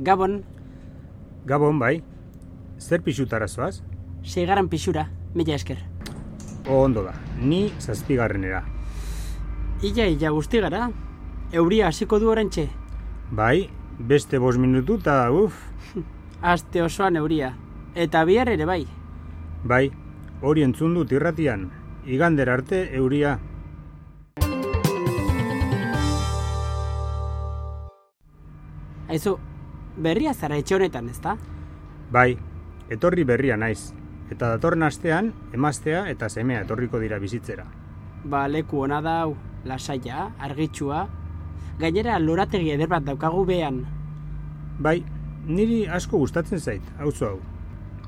Gabon, Gabon, bai. Zer pixutara zoaz? seigarren pixura, mila esker. O ondo da, ni zazpigarrenera. Illa, illa guzti gara. Euria hasiko du orentxe. Bai, beste bos minutu eta uf, Aste osoan euria. Eta bihar ere bai. bai, hori entzun dut irratian. Igander arte euria. Aizu, berria zara etxe honetan, ezta? Bai, etorri berria naiz. Eta datorren astean, emaztea eta semea etorriko dira bizitzera. Ba, leku ona da hau, lasaia, argitsua. Gainera, lorategi eder bat daukagu behan. Bai, niri asko gustatzen zait, auzo hau.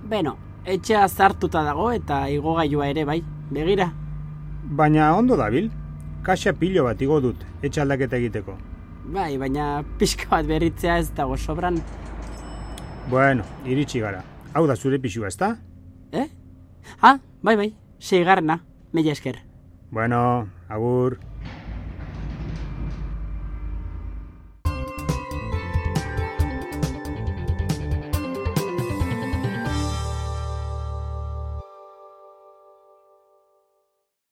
Beno, etxea zartuta dago eta igogailua ere bai. Begira, Baina ondo dabil, kaxa pilo bat igo dut, etxe aldaketa egiteko. Bai, baina pixka bat berritzea ez dago sobran. Bueno, iritsi gara. Hau da zure pixua, ezta? Eh? Ah, bai, bai, seigarrena, mila esker. Bueno, agur.